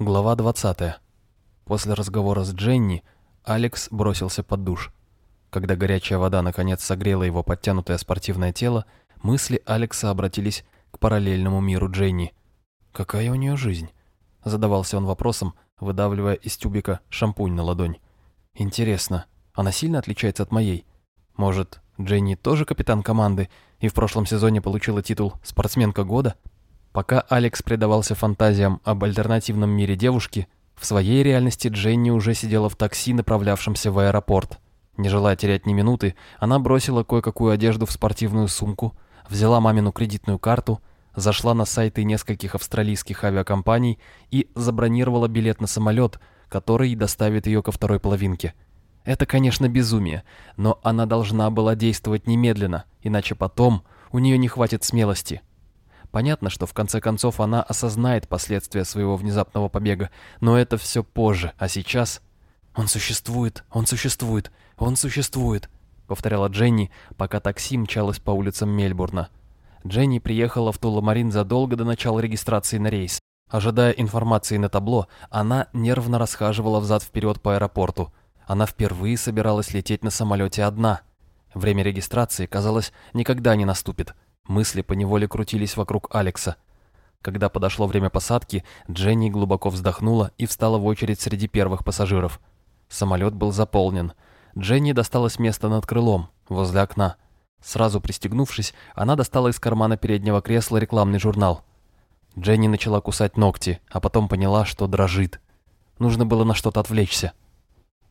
Глава 20. После разговора с Дженни Алекс бросился под душ. Когда горячая вода наконец согрела его подтянутое спортивное тело, мысли Алекса обратились к параллельному миру Дженни. «Какая у нее жизнь?» – задавался он вопросом, выдавливая из тюбика шампунь на ладонь. «Интересно, она сильно отличается от моей? Может, Дженни тоже капитан команды и в прошлом сезоне получила титул «Спортсменка года»?» Пока Алекс предавался фантазиям об альтернативном мире девушки, в своей реальности Дженни уже сидела в такси, направлявшемся в аэропорт. Не желая терять ни минуты, она бросила кое-какую одежду в спортивную сумку, взяла мамину кредитную карту, зашла на сайты нескольких австралийских авиакомпаний и забронировала билет на самолет, который доставит ее ко второй половинке. Это, конечно, безумие, но она должна была действовать немедленно, иначе потом у нее не хватит смелости. Понятно, что в конце концов она осознает последствия своего внезапного побега, но это все позже, а сейчас... «Он существует, он существует, он существует», — повторяла Дженни, пока такси мчалось по улицам Мельбурна. Дженни приехала в Туламарин задолго до начала регистрации на рейс. Ожидая информации на табло, она нервно расхаживала взад-вперед по аэропорту. Она впервые собиралась лететь на самолете одна. Время регистрации, казалось, никогда не наступит. Мысли поневоле крутились вокруг Алекса. Когда подошло время посадки, Дженни глубоко вздохнула и встала в очередь среди первых пассажиров. Самолет был заполнен. Дженни досталось место над крылом, возле окна. Сразу пристегнувшись, она достала из кармана переднего кресла рекламный журнал. Дженни начала кусать ногти, а потом поняла, что дрожит. Нужно было на что-то отвлечься.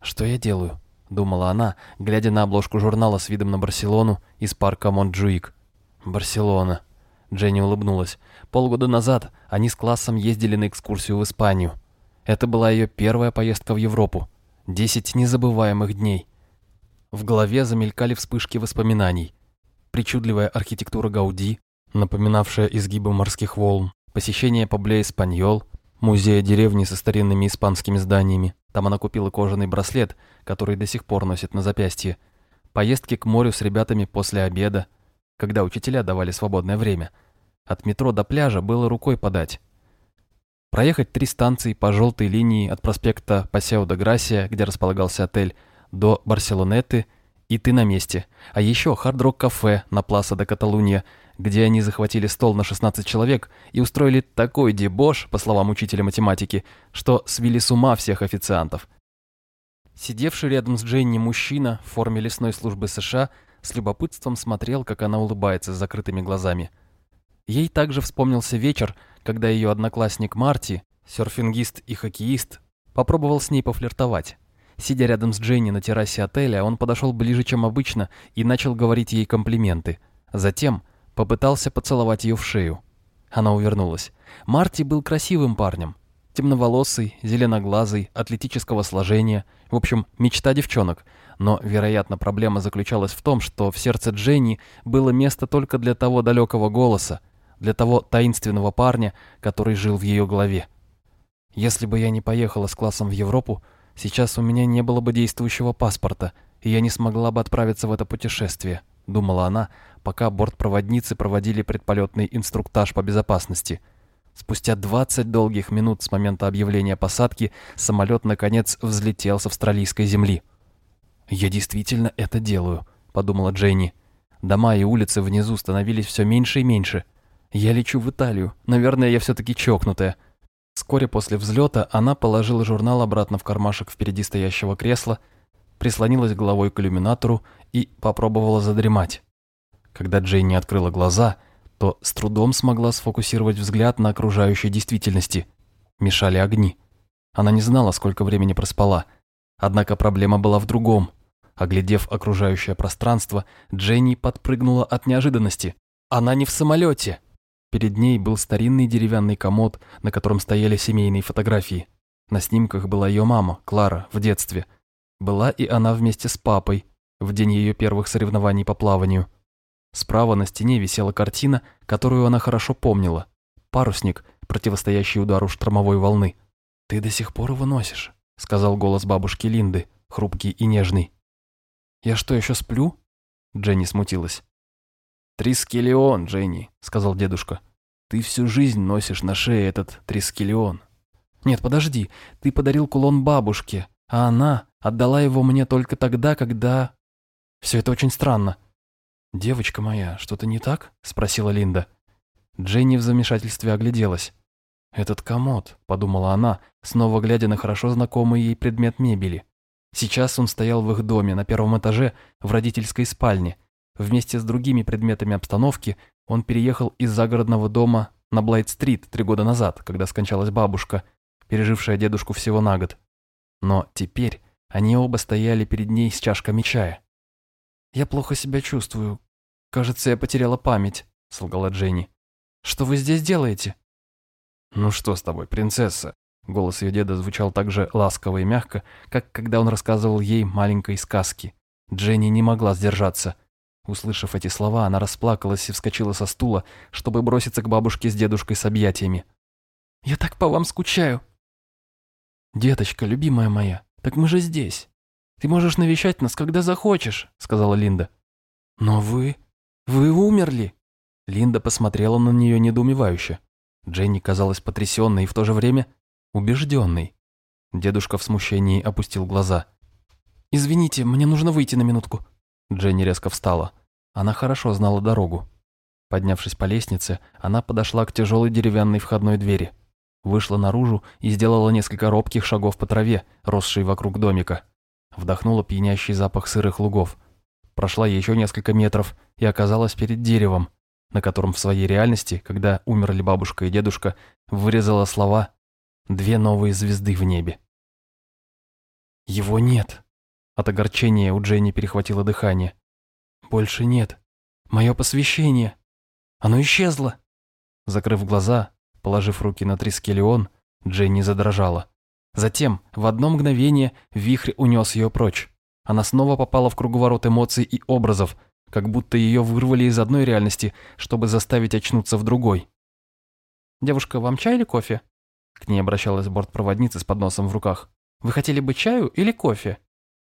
«Что я делаю?» — думала она, глядя на обложку журнала с видом на Барселону из парка Монджуик. «Барселона». Дженни улыбнулась. Полгода назад они с классом ездили на экскурсию в Испанию. Это была ее первая поездка в Европу. Десять незабываемых дней. В голове замелькали вспышки воспоминаний. Причудливая архитектура Гауди, напоминавшая изгибы морских волн, посещение Побле Эспаньол, музея деревни со старинными испанскими зданиями. Там она купила кожаный браслет, который до сих пор носит на запястье. Поездки к морю с ребятами после обеда, когда учителя давали свободное время. От метро до пляжа было рукой подать. Проехать три станции по желтой линии от проспекта Пасео де Грасия, где располагался отель, до Барселонеты, и ты на месте. А еще хард-рок-кафе на Пласа де Каталунья, где они захватили стол на 16 человек и устроили такой дебош, по словам учителя математики, что свели с ума всех официантов. Сидевший рядом с Дженни мужчина в форме лесной службы США с любопытством смотрел, как она улыбается с закрытыми глазами. Ей также вспомнился вечер, когда ее одноклассник Марти, серфингист и хоккеист, попробовал с ней пофлиртовать. Сидя рядом с Дженни на террасе отеля, он подошел ближе, чем обычно, и начал говорить ей комплименты. Затем попытался поцеловать ее в шею. Она увернулась. Марти был красивым парнем. Темноволосый, зеленоглазый, атлетического сложения. В общем, мечта девчонок – но, вероятно, проблема заключалась в том, что в сердце Дженни было место только для того далекого голоса, для того таинственного парня, который жил в ее голове. Если бы я не поехала с классом в Европу, сейчас у меня не было бы действующего паспорта, и я не смогла бы отправиться в это путешествие, думала она, пока бортпроводницы проводили предполетный инструктаж по безопасности. Спустя 20 долгих минут с момента объявления посадки самолет наконец взлетел с австралийской земли. «Я действительно это делаю», — подумала Дженни. Дома и улицы внизу становились все меньше и меньше. «Я лечу в Италию. Наверное, я все-таки чокнутая». Вскоре после взлета она положила журнал обратно в кармашек впереди стоящего кресла, прислонилась головой к иллюминатору и попробовала задремать. Когда Дженни открыла глаза, то с трудом смогла сфокусировать взгляд на окружающей действительности. Мешали огни. Она не знала, сколько времени проспала. Однако проблема была в другом. Оглядев окружающее пространство, Дженни подпрыгнула от неожиданности. Она не в самолете. Перед ней был старинный деревянный комод, на котором стояли семейные фотографии. На снимках была ее мама, Клара, в детстве. Была и она вместе с папой, в день ее первых соревнований по плаванию. Справа на стене висела картина, которую она хорошо помнила. Парусник, противостоящий удару штормовой волны. «Ты до сих пор его носишь», — сказал голос бабушки Линды, хрупкий и нежный. «Я что, еще сплю?» Дженни смутилась. «Трискелион, Дженни», — сказал дедушка. «Ты всю жизнь носишь на шее этот трискелион». Нет, подожди, ты подарил кулон бабушке, а она отдала его мне только тогда, когда... Все это очень странно. «Девочка моя, что-то не так?» – спросила Линда. Дженни в замешательстве огляделась. «Этот комод», – подумала она, снова глядя на хорошо знакомый ей предмет мебели. Сейчас он стоял в их доме на первом этаже в родительской спальне. Вместе с другими предметами обстановки он переехал из загородного дома на Блайт-стрит три года назад, когда скончалась бабушка, пережившая дедушку всего на год. Но теперь они оба стояли перед ней с чашками чая. «Я плохо себя чувствую. Кажется, я потеряла память», — солгала Дженни. «Что вы здесь делаете?» «Ну что с тобой, принцесса?» Голос ее деда звучал так же ласково и мягко, как когда он рассказывал ей маленькой сказки. Дженни не могла сдержаться. Услышав эти слова, она расплакалась и вскочила со стула, чтобы броситься к бабушке с дедушкой с объятиями. «Я так по вам скучаю!» «Деточка, любимая моя, так мы же здесь. Ты можешь навещать нас, когда захочешь», — сказала Линда. «Но вы... вы умерли!» Линда посмотрела на нее недоумевающе. Дженни казалась потрясенной и в то же время убежденной. Дедушка в смущении опустил глаза. «Извините, мне нужно выйти на минутку». Дженни резко встала. Она хорошо знала дорогу. Поднявшись по лестнице, она подошла к тяжелой деревянной входной двери. Вышла наружу и сделала несколько робких шагов по траве, росшей вокруг домика. Вдохнула пьянящий запах сырых лугов. Прошла еще несколько метров и оказалась перед деревом, на котором в своей реальности, когда умерли бабушка и дедушка, вырезала слова «Две новые звезды в небе». «Его нет!» От огорчения у Дженни перехватило дыхание. «Больше нет. Мое посвящение. Оно исчезло!» Закрыв глаза, положив руки на трискелион, Дженни задрожала. Затем, в одно мгновение, вихрь унес ее прочь. Она снова попала в круговорот эмоций и образов, как будто ее вырвали из одной реальности, чтобы заставить очнуться в другой. «Девушка, вам чай или кофе?» К ней обращалась бортпроводница с подносом в руках. «Вы хотели бы чаю или кофе?»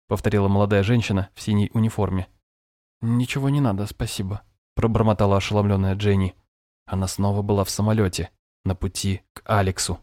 Повторила молодая женщина в синей униформе. «Ничего не надо, спасибо», пробормотала ошеломленная Дженни. Она снова была в самолете, на пути к Алексу.